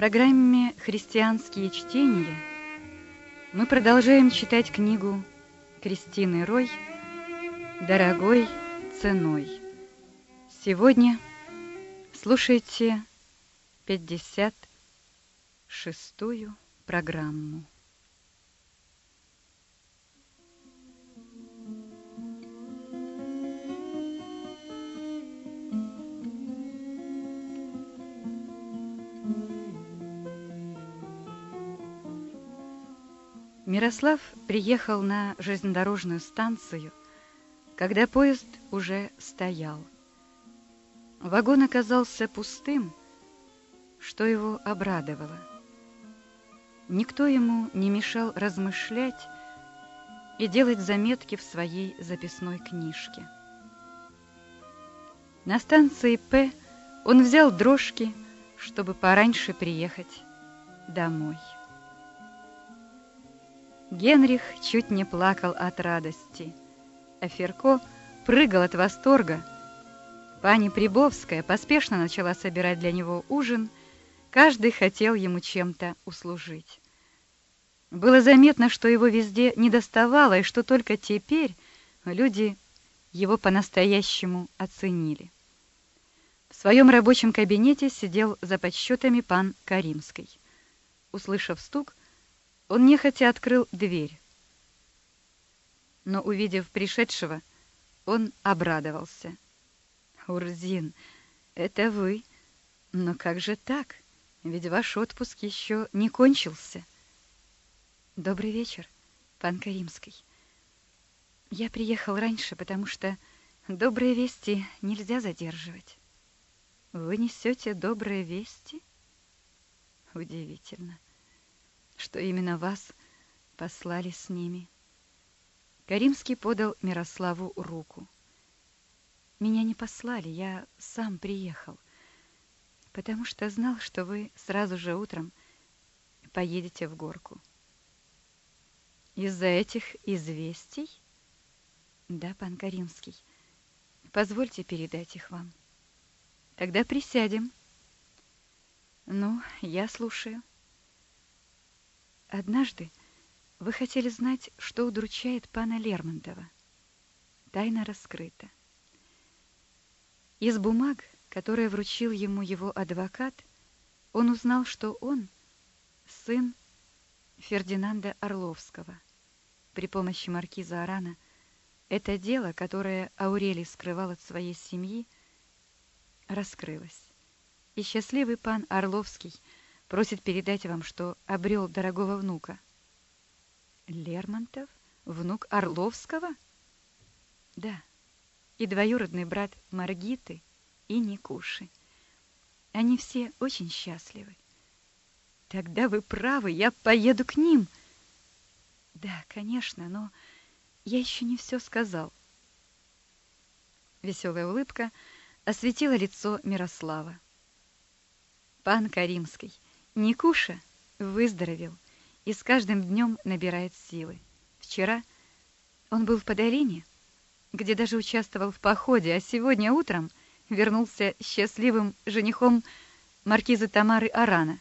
программе «Христианские чтения» мы продолжаем читать книгу Кристины Рой «Дорогой ценой». Сегодня слушайте 56-ю программу. Мирослав приехал на железнодорожную станцию, когда поезд уже стоял. Вагон оказался пустым, что его обрадовало. Никто ему не мешал размышлять и делать заметки в своей записной книжке. На станции П он взял дрожки, чтобы пораньше приехать домой. Генрих чуть не плакал от радости, а Ферко прыгал от восторга. Пани Прибовская поспешно начала собирать для него ужин, каждый хотел ему чем-то услужить. Было заметно, что его везде недоставало, и что только теперь люди его по-настоящему оценили. В своем рабочем кабинете сидел за подсчетами пан Каримский. Услышав стук, он нехотя открыл дверь. Но, увидев пришедшего, он обрадовался. «Урзин, это вы? Но как же так? Ведь ваш отпуск еще не кончился». «Добрый вечер, пан Каримский. Я приехал раньше, потому что добрые вести нельзя задерживать». «Вы несете добрые вести?» «Удивительно» что именно вас послали с ними. Каримский подал Мирославу руку. Меня не послали, я сам приехал, потому что знал, что вы сразу же утром поедете в горку. Из-за этих известий? Да, пан Каримский. Позвольте передать их вам. Тогда присядем. Ну, я слушаю. Однажды вы хотели знать, что удручает пана Лермонтова. Тайна раскрыта. Из бумаг, которые вручил ему его адвокат, он узнал, что он сын Фердинанда Орловского. При помощи маркиза Арана это дело, которое Аурелий скрывал от своей семьи, раскрылось. И счастливый пан Орловский – Просит передать вам, что обрел дорогого внука. Лермонтов? Внук Орловского? Да. И двоюродный брат Маргиты и Никуши. Они все очень счастливы. Тогда вы правы, я поеду к ним. Да, конечно, но я еще не все сказал. Веселая улыбка осветила лицо Мирослава. Пан Каримский, Никуша выздоровел и с каждым днем набирает силы. Вчера он был в Подолине, где даже участвовал в походе, а сегодня утром вернулся счастливым женихом маркизы Тамары Арана.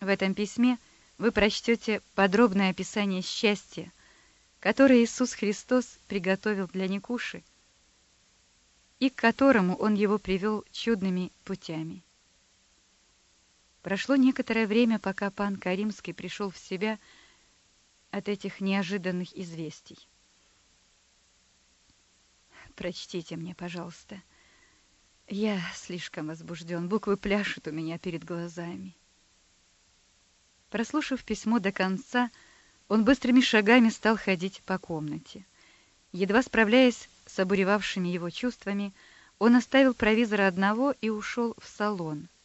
В этом письме вы прочтете подробное описание счастья, которое Иисус Христос приготовил для Никуши и к которому он его привел чудными путями. Прошло некоторое время, пока пан Каримский пришел в себя от этих неожиданных известий. Прочтите мне, пожалуйста. Я слишком возбужден, буквы пляшут у меня перед глазами. Прослушав письмо до конца, он быстрыми шагами стал ходить по комнате. Едва справляясь с обуревавшими его чувствами, он оставил провизора одного и ушел в салон —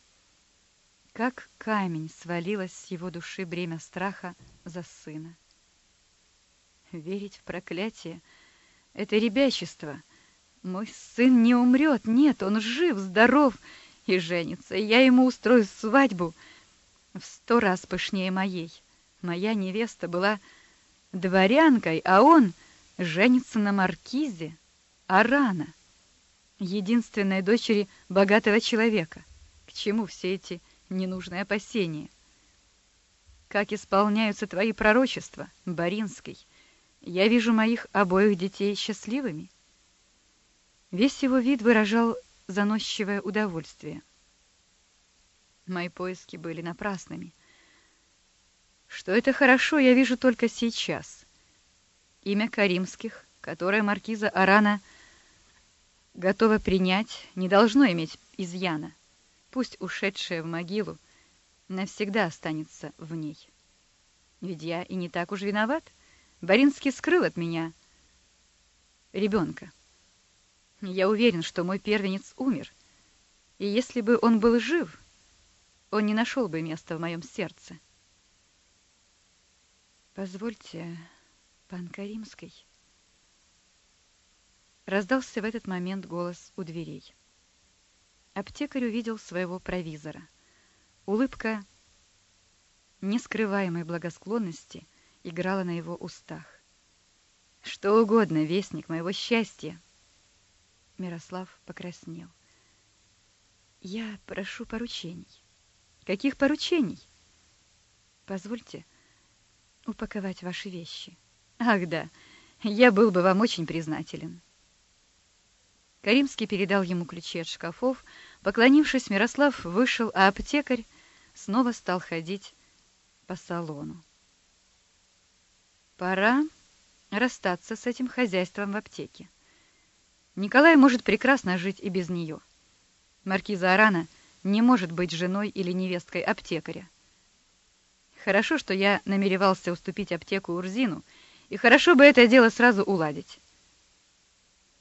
как камень свалилось с его души бремя страха за сына. Верить в проклятие — это ребячество. Мой сын не умрет, нет, он жив, здоров и женится. Я ему устрою свадьбу в сто раз пышнее моей. Моя невеста была дворянкой, а он женится на маркизе Арана, единственной дочери богатого человека. К чему все эти ненужное опасение. Как исполняются твои пророчества, Боринский. Я вижу моих обоих детей счастливыми. Весь его вид выражал заносчивое удовольствие. Мои поиски были напрасными. Что это хорошо, я вижу только сейчас. Имя Каримских, которое маркиза Арана готова принять, не должно иметь изъяна. Пусть ушедшая в могилу навсегда останется в ней. Ведь я и не так уж виноват. Боринский скрыл от меня ребенка. Я уверен, что мой первенец умер, и если бы он был жив, он не нашел бы места в моем сердце. Позвольте, пан Каримский. Раздался в этот момент голос у дверей. Аптекарь увидел своего провизора. Улыбка нескрываемой благосклонности играла на его устах. «Что угодно, вестник моего счастья!» Мирослав покраснел. «Я прошу поручений». «Каких поручений?» «Позвольте упаковать ваши вещи». «Ах да, я был бы вам очень признателен». Каримский передал ему ключи от шкафов. Поклонившись, Мирослав вышел, а аптекарь снова стал ходить по салону. Пора расстаться с этим хозяйством в аптеке. Николай может прекрасно жить и без нее. Маркиза Арана не может быть женой или невесткой аптекаря. Хорошо, что я намеревался уступить аптеку Урзину, и хорошо бы это дело сразу уладить.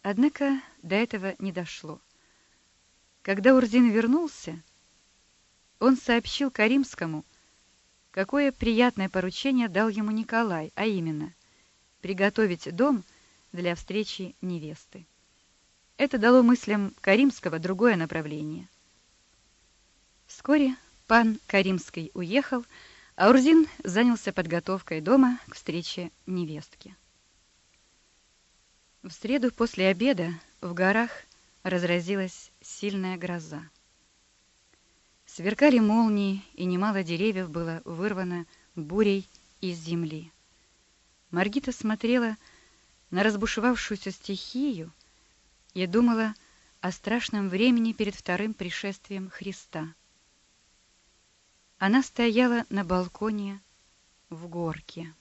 Однако до этого не дошло. Когда Урзин вернулся, он сообщил Каримскому, какое приятное поручение дал ему Николай, а именно приготовить дом для встречи невесты. Это дало мыслям Каримского другое направление. Вскоре пан Каримский уехал, а Урзин занялся подготовкой дома к встрече невестки. В среду после обеда в горах разразилась сильная гроза. Сверкали молнии, и немало деревьев было вырвано бурей из земли. Маргита смотрела на разбушевавшуюся стихию и думала о страшном времени перед вторым пришествием Христа. Она стояла на балконе в горке.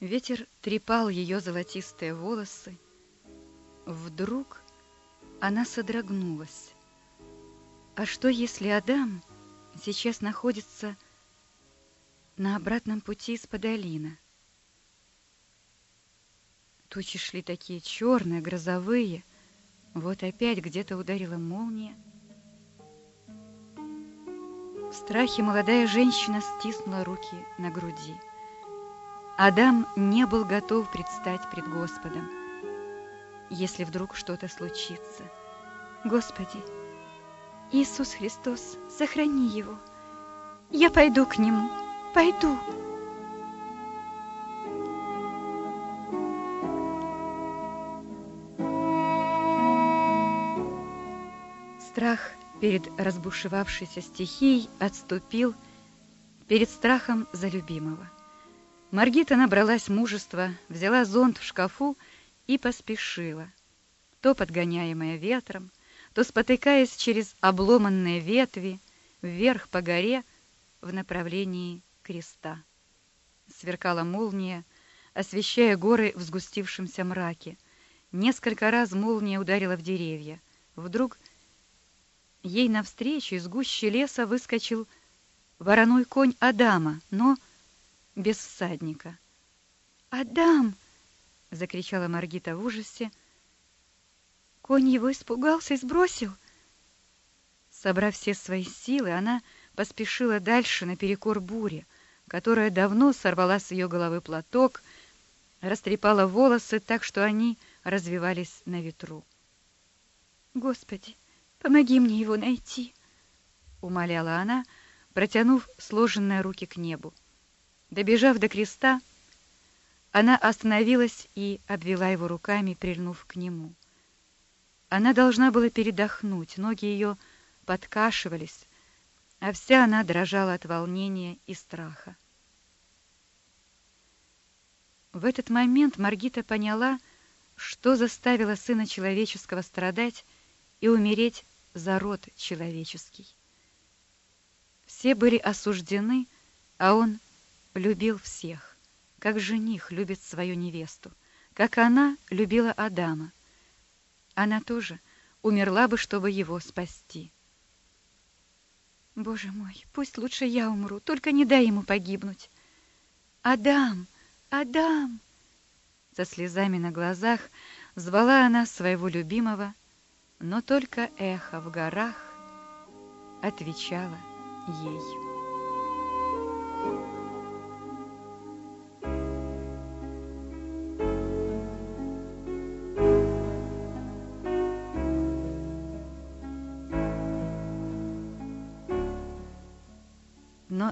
Ветер трепал ее золотистые волосы. Вдруг она содрогнулась. А что, если Адам сейчас находится на обратном пути из Подолина? Тучи шли такие черные, грозовые. Вот опять где-то ударила молния. В страхе молодая женщина стиснула руки на груди. Адам не был готов предстать пред Господом, если вдруг что-то случится. Господи, Иисус Христос, сохрани его. Я пойду к нему, пойду. Страх перед разбушевавшейся стихией отступил перед страхом за любимого. Маргита набралась мужества, взяла зонт в шкафу и поспешила, то подгоняемая ветром, то спотыкаясь через обломанные ветви вверх по горе в направлении креста. Сверкала молния, освещая горы в сгустившемся мраке. Несколько раз молния ударила в деревья. Вдруг ей навстречу из гущи леса выскочил вороной конь Адама, но без всадника. «Адам!» — закричала Маргита в ужасе. Конь его испугался и сбросил. Собрав все свои силы, она поспешила дальше наперекор буре, которая давно сорвала с ее головы платок, растрепала волосы так, что они развивались на ветру. «Господи, помоги мне его найти!» — умоляла она, протянув сложенные руки к небу. Добежав до креста, она остановилась и обвела его руками, прильнув к нему. Она должна была передохнуть, ноги ее подкашивались, а вся она дрожала от волнения и страха. В этот момент Маргита поняла, что заставило сына человеческого страдать и умереть за род человеческий. Все были осуждены, а он любил всех, как жених любит свою невесту, как она любила Адама. Она тоже умерла бы, чтобы его спасти. Боже мой, пусть лучше я умру, только не дай ему погибнуть. Адам, Адам! Со слезами на глазах звала она своего любимого, но только эхо в горах отвечало ей.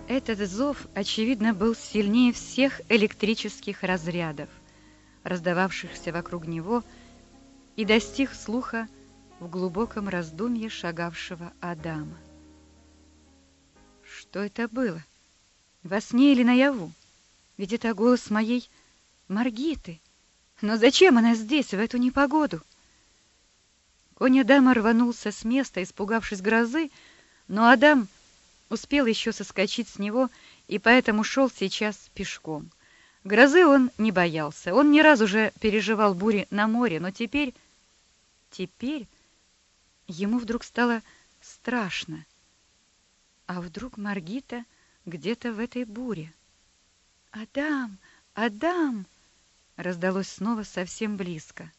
Этот зов, очевидно, был сильнее всех электрических разрядов, раздававшихся вокруг него, и достиг слуха в глубоком раздумье шагавшего Адама. Что это было? Во сне или наяву? Ведь это голос моей Маргиты. Но зачем она здесь в эту непогоду? Конь Адама рванулся с места, испугавшись грозы, но Адам успел еще соскочить с него и поэтому шел сейчас пешком. Грозы он не боялся. Он ни разу уже переживал бури на море, но теперь... Теперь ему вдруг стало страшно. А вдруг Маргита где-то в этой буре? «Адам! Адам!» раздалось снова совсем близко.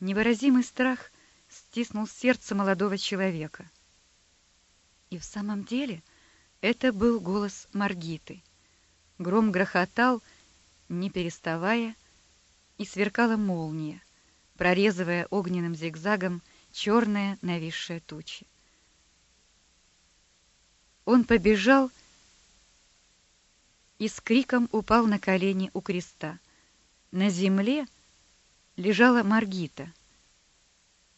Невыразимый страх стиснул сердце молодого человека. И в самом деле это был голос Маргиты. Гром грохотал, не переставая, и сверкала молния, прорезывая огненным зигзагом черные нависшие тучи. Он побежал и с криком упал на колени у креста. На земле лежала Маргита,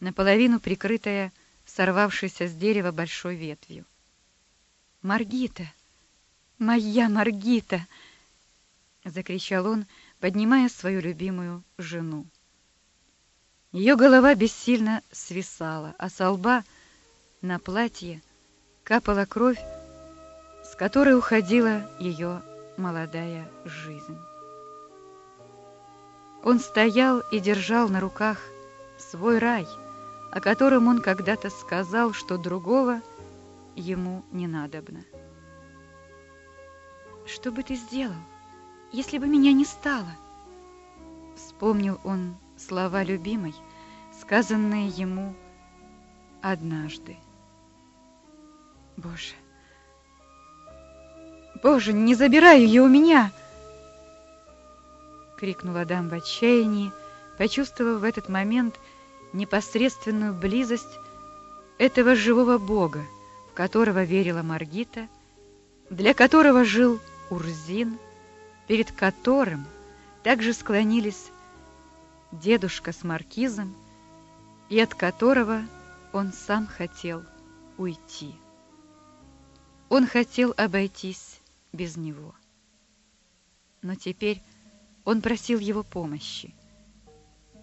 наполовину прикрытая сорвавшейся с дерева большой ветвью. «Маргита! Моя Маргита!» — закричал он, поднимая свою любимую жену. Ее голова бессильно свисала, а со лба на платье капала кровь, с которой уходила ее молодая жизнь. Он стоял и держал на руках свой рай — о котором он когда-то сказал, что другого ему не надобно. «Что бы ты сделал, если бы меня не стало?» Вспомнил он слова любимой, сказанные ему однажды. «Боже! Боже, не забирай ее у меня!» крикнул Адам в отчаянии, почувствовав в этот момент, непосредственную близость этого живого Бога, в которого верила Маргита, для которого жил Урзин, перед которым также склонились дедушка с маркизом, и от которого он сам хотел уйти. Он хотел обойтись без него. Но теперь он просил его помощи,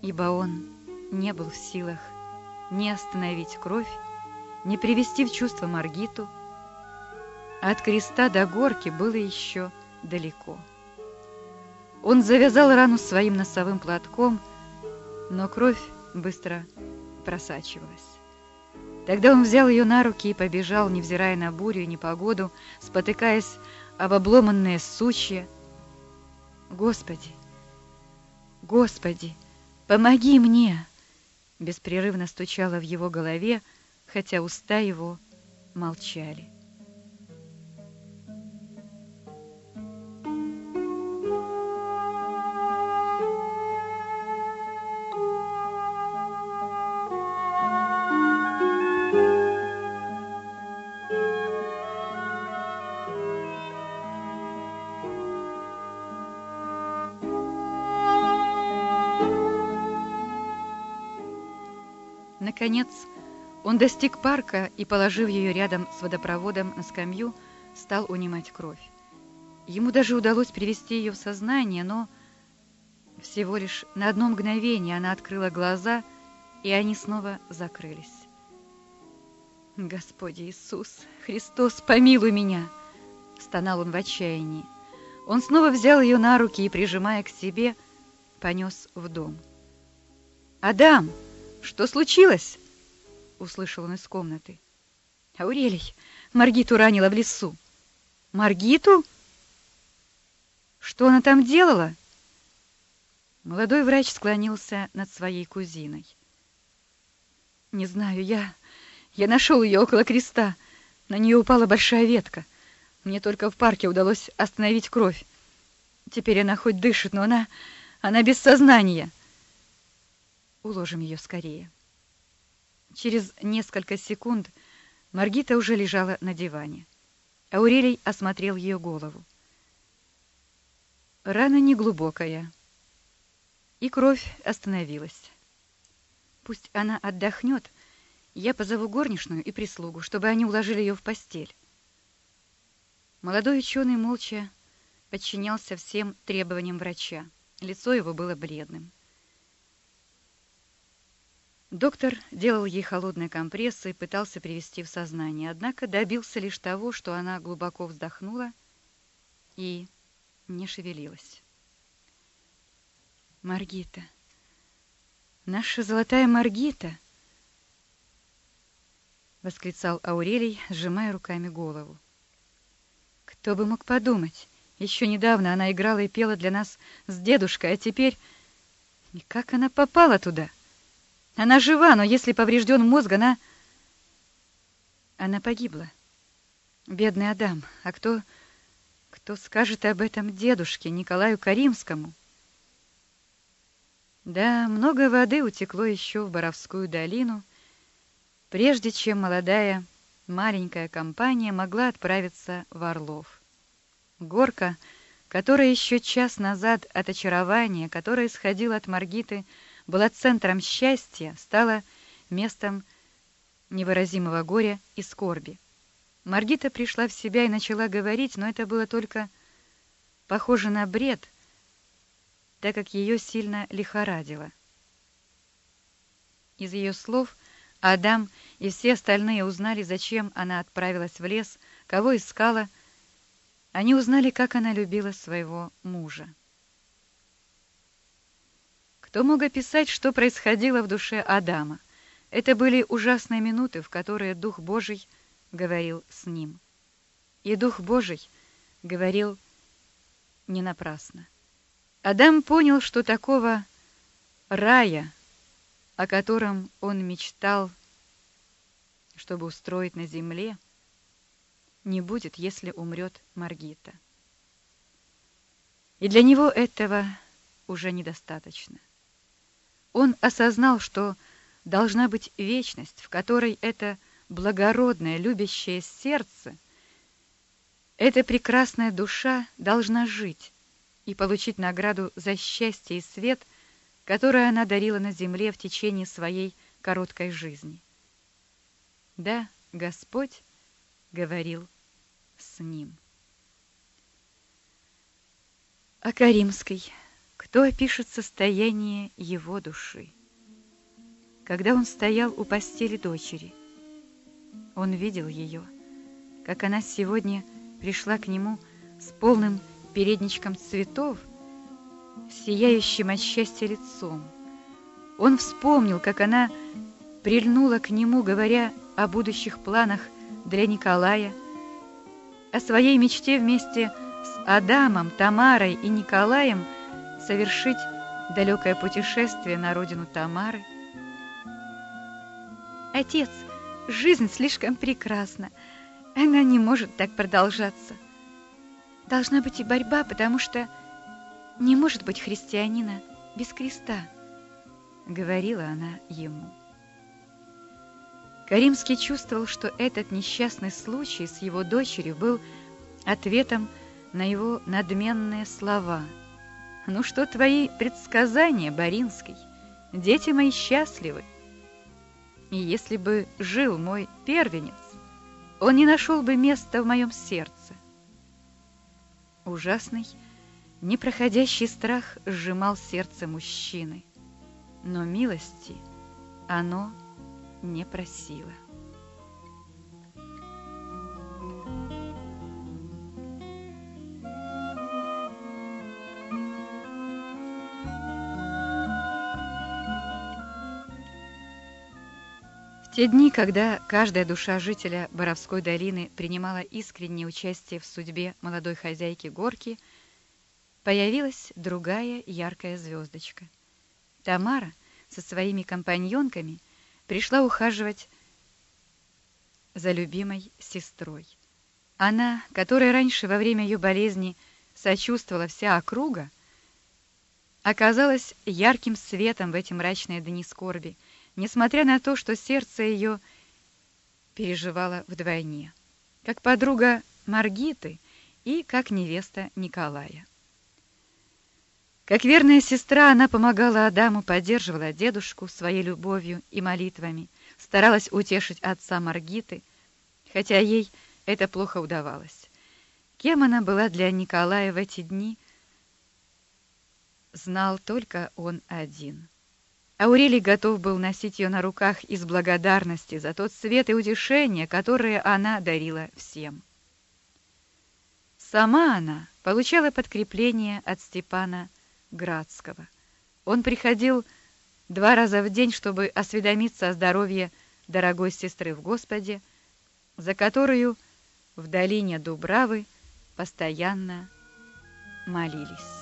ибо он не был в силах ни остановить кровь, ни привести в чувство Маргиту. От креста до горки было еще далеко. Он завязал рану своим носовым платком, но кровь быстро просачивалась. Тогда он взял ее на руки и побежал, невзирая на бурю и непогоду, спотыкаясь об обломанные сучья. «Господи! Господи, помоги мне!» Беспрерывно стучало в его голове, хотя уста его молчали. Наконец, Он достиг парка и, положив ее рядом с водопроводом на скамью, стал унимать кровь. Ему даже удалось привести ее в сознание, но всего лишь на одно мгновение она открыла глаза, и они снова закрылись. «Господи Иисус, Христос, помилуй меня!» — стонал он в отчаянии. Он снова взял ее на руки и, прижимая к себе, понес в дом. «Адам, что случилось?» — услышал он из комнаты. «Аурелий, Маргиту ранила в лесу». «Маргиту? Что она там делала?» Молодой врач склонился над своей кузиной. «Не знаю, я... Я нашел ее около креста. На нее упала большая ветка. Мне только в парке удалось остановить кровь. Теперь она хоть дышит, но она... Она без сознания. Уложим ее скорее». Через несколько секунд Маргита уже лежала на диване. Аурелий осмотрел ее голову. Рана неглубокая, и кровь остановилась. Пусть она отдохнет, я позову горничную и прислугу, чтобы они уложили ее в постель. Молодой ученый молча подчинялся всем требованиям врача. Лицо его было бледным. Доктор делал ей холодные компрессы и пытался привести в сознание, однако добился лишь того, что она глубоко вздохнула и не шевелилась. Маргита. Наша золотая Маргита, восклицал Аурелий, сжимая руками голову. Кто бы мог подумать? Еще недавно она играла и пела для нас с дедушкой, а теперь и как она попала туда? Она жива, но если поврежден мозг, она... Она погибла. Бедный Адам. А кто... Кто скажет об этом дедушке Николаю Каримскому? Да, много воды утекло еще в Боровскую долину, прежде чем молодая маленькая компания могла отправиться в Орлов. Горка, которая еще час назад от очарования, которое исходило от Маргиты, была центром счастья, стала местом невыразимого горя и скорби. Маргита пришла в себя и начала говорить, но это было только похоже на бред, так как ее сильно лихорадило. Из ее слов Адам и все остальные узнали, зачем она отправилась в лес, кого искала. Они узнали, как она любила своего мужа. Кто мог описать, что происходило в душе Адама? Это были ужасные минуты, в которые Дух Божий говорил с ним. И Дух Божий говорил не напрасно. Адам понял, что такого рая, о котором он мечтал, чтобы устроить на земле, не будет, если умрет Маргита. И для него этого уже недостаточно. Он осознал, что должна быть вечность, в которой это благородное, любящее сердце, эта прекрасная душа должна жить и получить награду за счастье и свет, который она дарила на земле в течение своей короткой жизни. Да, Господь говорил с ним. О Каримской кто опишет состояние его души? Когда он стоял у постели дочери, он видел ее, как она сегодня пришла к нему с полным передничком цветов, сияющим от счастья лицом. Он вспомнил, как она прильнула к нему, говоря о будущих планах для Николая, о своей мечте вместе с Адамом, Тамарой и Николаем – совершить далекое путешествие на родину Тамары. Отец, жизнь слишком прекрасна. Она не может так продолжаться. Должна быть и борьба, потому что не может быть христианина без креста, говорила она ему. Каримский чувствовал, что этот несчастный случай с его дочерью был ответом на его надменные слова – ну что твои предсказания, Боринский? Дети мои счастливы. И если бы жил мой первенец, он не нашел бы места в моем сердце. Ужасный, непроходящий страх сжимал сердце мужчины, но милости оно не просило. Те дни, когда каждая душа жителя Боровской долины принимала искреннее участие в судьбе молодой хозяйки горки, появилась другая яркая звездочка. Тамара со своими компаньонками пришла ухаживать за любимой сестрой. Она, которая раньше во время ее болезни сочувствовала вся округа, оказалась ярким светом в эти мрачные дни скорби – несмотря на то, что сердце ее переживало вдвойне, как подруга Маргиты и как невеста Николая. Как верная сестра, она помогала Адаму, поддерживала дедушку своей любовью и молитвами, старалась утешить отца Маргиты, хотя ей это плохо удавалось. Кем она была для Николая в эти дни, знал только он один. Аурелий готов был носить ее на руках из благодарности за тот свет и утешение, которое она дарила всем. Сама она получала подкрепление от Степана Градского. Он приходил два раза в день, чтобы осведомиться о здоровье дорогой сестры в Господе, за которую в долине Дубравы постоянно молились.